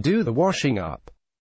Do the washing up.